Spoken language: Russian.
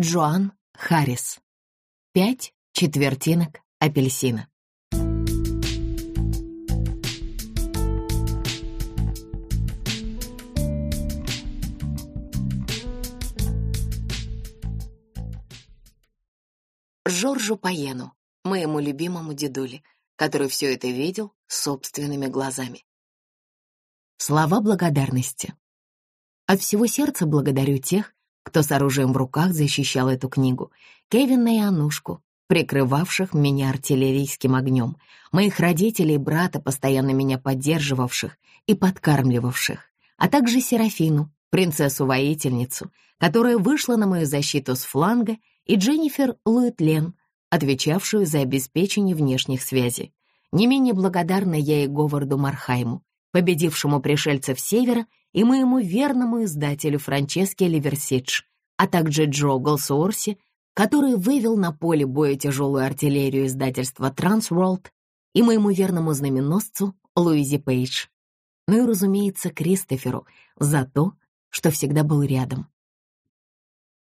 Джоан Харрис. Пять четвертинок апельсина. Жоржу Паену, моему любимому дедуле, который все это видел собственными глазами. Слова благодарности. От всего сердца благодарю тех, кто с оружием в руках защищал эту книгу, Кевина и Анушку, прикрывавших меня артиллерийским огнем, моих родителей и брата, постоянно меня поддерживавших и подкармливавших, а также Серафину, принцессу-воительницу, которая вышла на мою защиту с фланга, и Дженнифер Луитлен, отвечавшую за обеспечение внешних связей. Не менее благодарна я и Говарду Мархайму, победившему пришельцев Севера и моему верному издателю Франческе Ливерсидж, а также Джо Голсуорси, который вывел на поле боя тяжелую артиллерию издательства Transworld, и моему верному знаменосцу Луизи Пейдж. Ну и, разумеется, Кристоферу за то, что всегда был рядом,